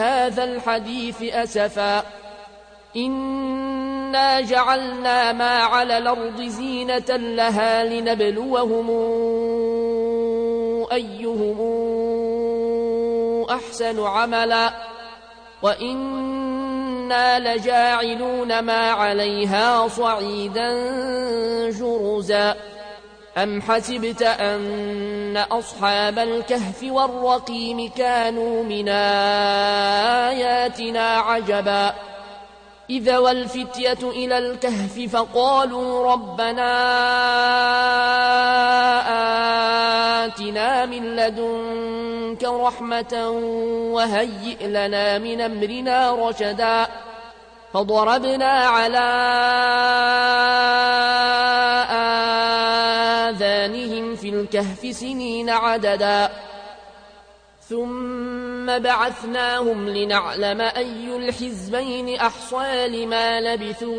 بهذا الحديث أسفا. إنا جعلنا ما على الأرض زينة لها لنبلوهم أيهم أحسن عملا. وإنا لجاعلون ما عليها صعيدا جرزا. أم حسبت أن أصحاب الكهف والرقيم كانوا من آياتنا عجبا إذا والفتية إلى الكهف فقالوا ربنا آتنا من لدنك رحمة وهيئ لنا من أمرنا رشدا فضربنا على آذانهم في الكهف سنين عددا. ثم بعثناهم لنعلم أي الحزبين أحصى لما لبثوا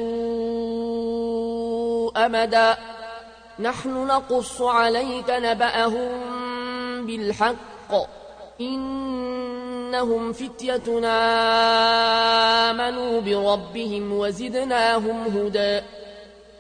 أمدا. نحن نقص عليك نبأهم بالحق. إنهم فتيتنا آمنوا بربهم وزدناهم هدى.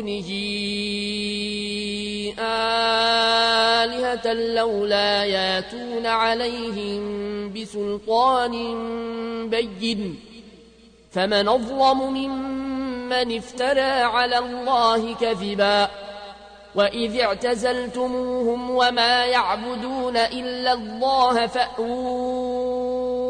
دونه آلهة لولا ياتون عليهم بسلطان بين. فمن أظلم ممن افترى على الله كذبا. وإذ اعتزلتموهم وما يعبدون إلا الله فأووا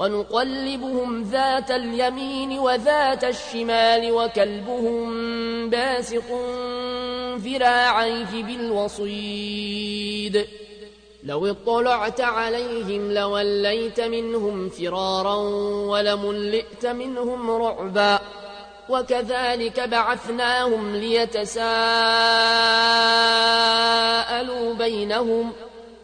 ونقلبهم ذات اليمين وذات الشمال وكلبهم باسق ذراعيه بالوصيد. لو اطلعت عليهم لوليت منهم فرارا ولملئت منهم رعبا. وكذلك بعثناهم ليتساءلوا بينهم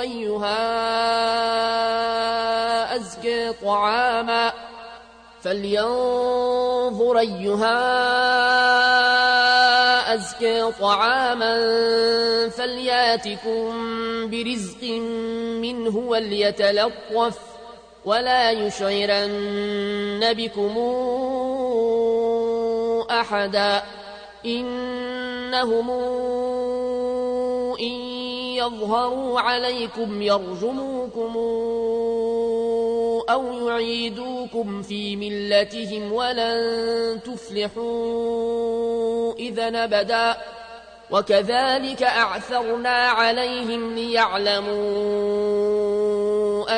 أيها أزكى طعاما فلينظر أيها أزكى طعاما فلياتكم برزق منه وليتلطف ولا يشعرن بكم أحدا إنهم إن يظهروا عليكم يرجموكم أو يعيدوكم في ملتهم ولن تفلحوا إذا نبدا. وكذلك أعثرنا عليهم ليعلموا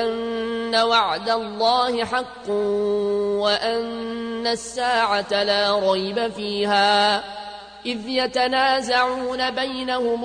أن وعد الله حق وأن الساعة لا ريب فيها. إذ يتنازعون بينهم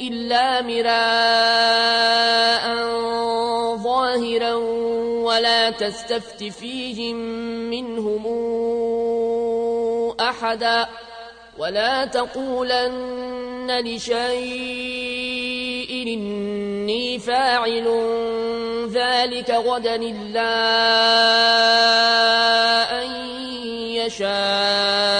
إلا مراء ظاهرا ولا تستفت فيهم منهم أحدا ولا تقولن لشيء إني فاعل ذلك غدا إلا أن يشاء.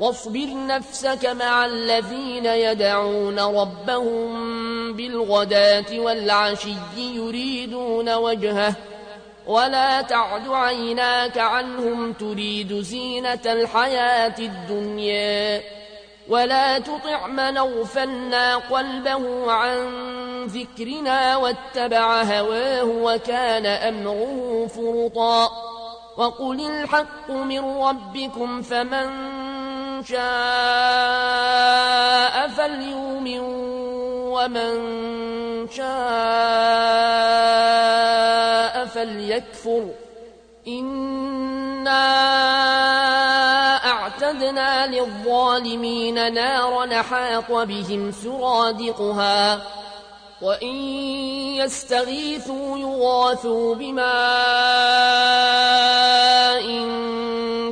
واصبر نفسك مع الذين يدعون ربهم بالغداة والعشي يريدون وجهه ولا تعد عيناك عنهم تريد زينة الحياة الدنيا ولا تطع من أغفلنا قلبه عن ذكرنا واتبع هواه وكان أمره فرطا وقل الحق من ربكم فمن شاء فليؤمن ومن شاء فليكفر. إنا أعتدنا للظالمين نارا حاط بهم سرادقها وإن يستغيثوا يغاثوا بماء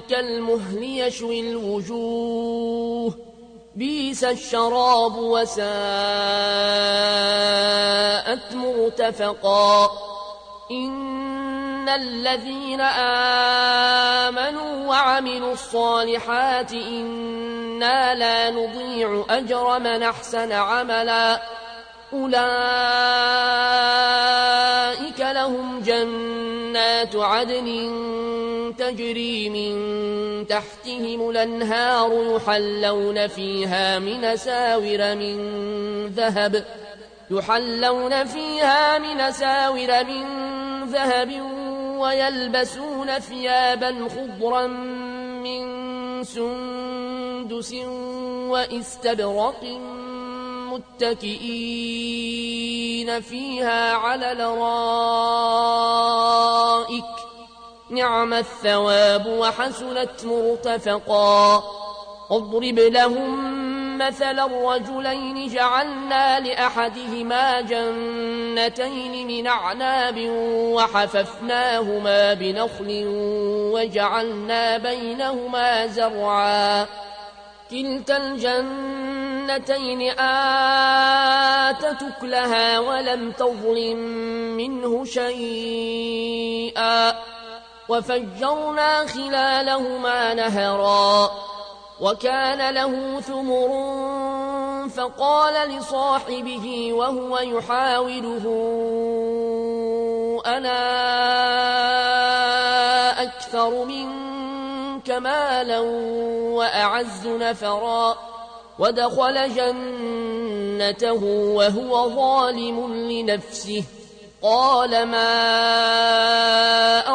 كالمهل يشوي الوجوه بيس الشراب وساءت مرتفقا. إن الذين آمنوا وعملوا الصالحات إنا لا نضيع أجر من أحسن عملا. أولئك لهم جنات جنات عدن تجري من تحتهم الأنهار يحلون فيها من ساور من ذهب يحلون فيها من ساور من ذهب ويلبسون ثيابا خضرا من سندس وإستبرق متكئين فيها على الارائك نعم الثواب وحسنت مرتفقا. اضرب لهم مثل الرجلين جعلنا لأحدهما جنتين من أعناب وحففناهما بنخل وجعلنا بينهما زرعا. كلتا الجنتين آتت أكلها ولم تظلم منه شيئا. وفجرنا خلالهما نهرا. وكان له ثمر فقال لصاحبه وهو يحاوله أنا أكثر منك مالا وأعز نفرا ودخل جنته وهو ظالم لنفسه قال ما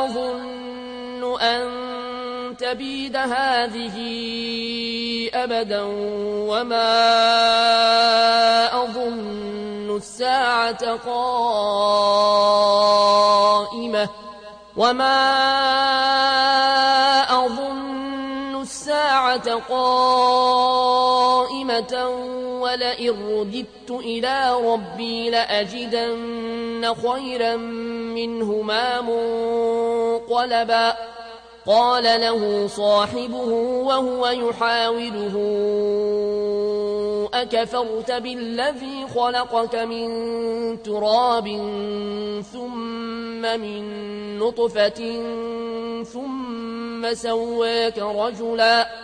أظن أن تبيد هذه أبدا وما أظن الساعة قائمة وما الساعة قائمة ولئن رددت إلى ربي لأجدن خيرا منهما منقلبا. قال له صاحبه وهو يحاوله أكفرت بالذي خلقك من تراب ثم من نطفة ثم سواك رجلا.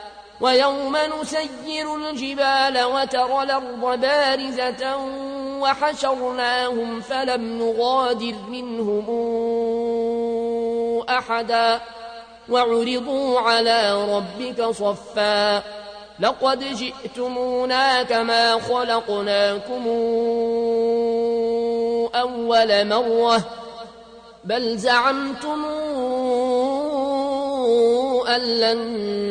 ويوم نسير الجبال وترى الأرض بارزة وحشرناهم فلم نغادر منهم أحدا وعرضوا على ربك صفا لقد جئتمونا كما خلقناكم أول مرة بل زعمتم أن لن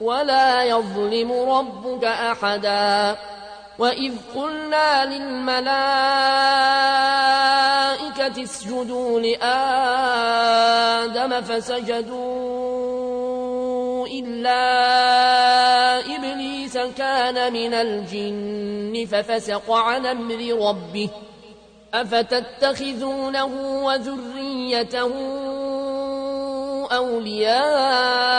ولا يظلم ربك أحدا. وإذ قلنا للملائكة اسجدوا لآدم فسجدوا إلا إبليس كان من الجن ففسق عن أمر ربه. أفتتخذونه وذريته أولياء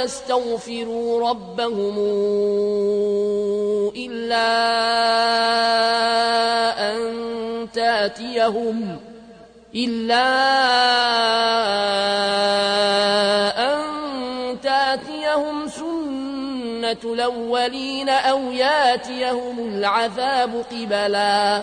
الهدى ويستغفروا ربهم إلا أن تأتيهم إلا أن تأتيهم سنة الأولين أو ياتيهم العذاب قبلا.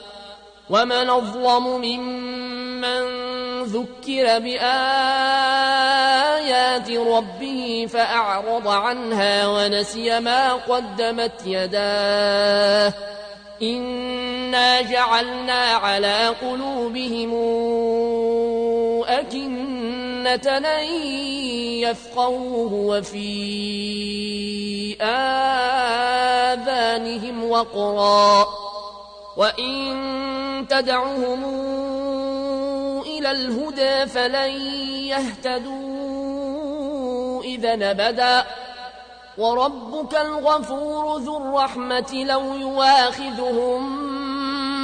ومن أظلم ممن ذكر بآيات ربه فأعرض عنها ونسي ما قدمت يداه إنا جعلنا على قلوبهم أكنة أن يفقوه وفي آذانهم وقرا وإن تدعهم إلى الهدى فلن يهتدوا إذا نبدا وربك الغفور ذو الرحمة لو يواخذهم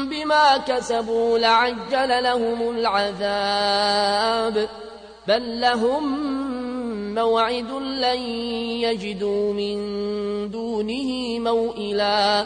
بما كسبوا لعجل لهم العذاب بل لهم موعد لن يجدوا من دونه موئلا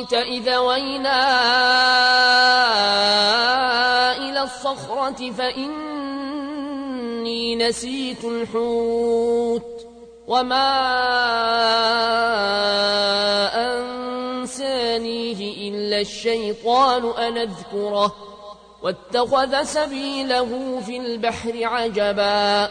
أرايت إذا وينا إلى الصخرة فإني نسيت الحوت وما أنسانيه إلا الشيطان أن أذكره واتخذ سبيله في البحر عجبا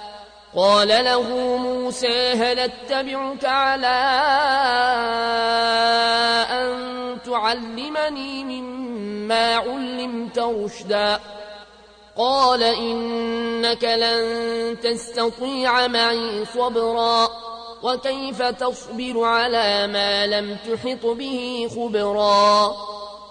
قال له موسى هل أتبعك على أن تعلمني مما علمت رشدا؟ قال إنك لن تستطيع معي صبرا وكيف تصبر على ما لم تحط به خبرا؟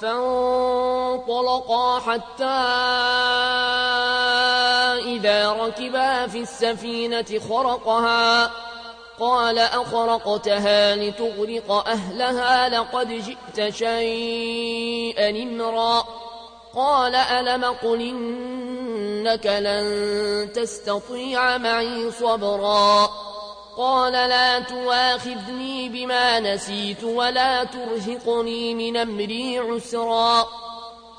فانطلقا حتى إذا ركبا في السفينة خرقها. قال أخرقتها لتغرق أهلها لقد جئت شيئا إمرا. قال ألم قل إنك لن تستطيع معي صبرا. قال لا تواخذني بما نسيت ولا ترهقني من أمري عسرا.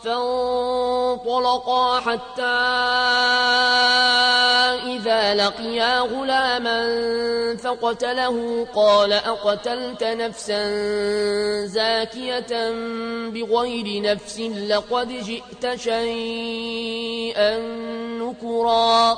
فانطلقا حتى إذا لقيا غلاما فقتله. قال أقتلت نفسا زاكية بغير نفس لقد جئت شيئا نكرا.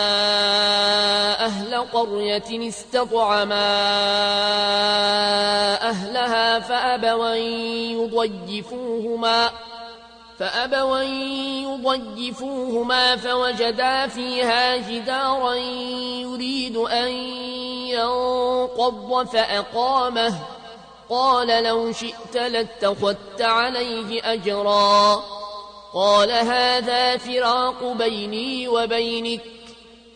قرية استطعما أهلها فأبوا يضيفوهما فأبوا يضيفوهما فوجدا فيها جدارا يريد أن ينقض فأقامه. قال لو شئت لاتخذت عليه أجرا. قال هذا فراق بيني وبينك.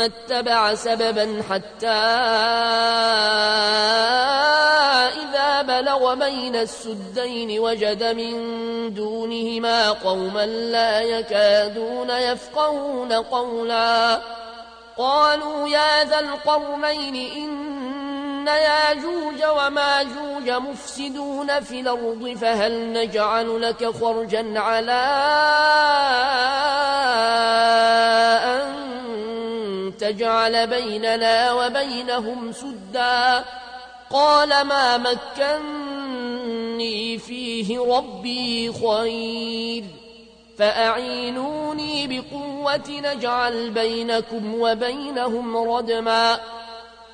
اتبع سببا حتى إذا بلغ بين السدين وجد من دونهما قوما لا يكادون يفقهون قولا. قالوا يا ذا القرنين إن ياجوج وماجوج مفسدون في الأرض فهل نجعل لك خرجا على أن تجعل بيننا وبينهم سدا؟ قال ما مكني فيه ربي خير فأعينوني بقوة نجعل بينكم وبينهم ردما.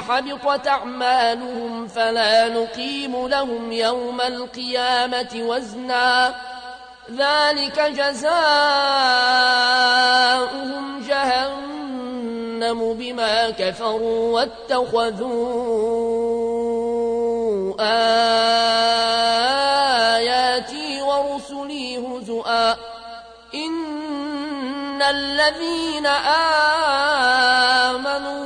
فحبطت أعمالهم فلا نقيم لهم يوم القيامة وزنا. ذلك جزاؤهم جهنم بما كفروا واتخذوا آياتي ورسلي هزؤا. إن الذين آمنوا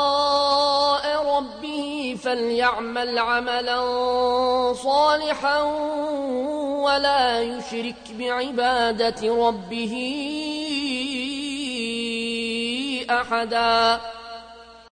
فليعمل عملا صالحا ولا يشرك بعبادة ربه أحداً.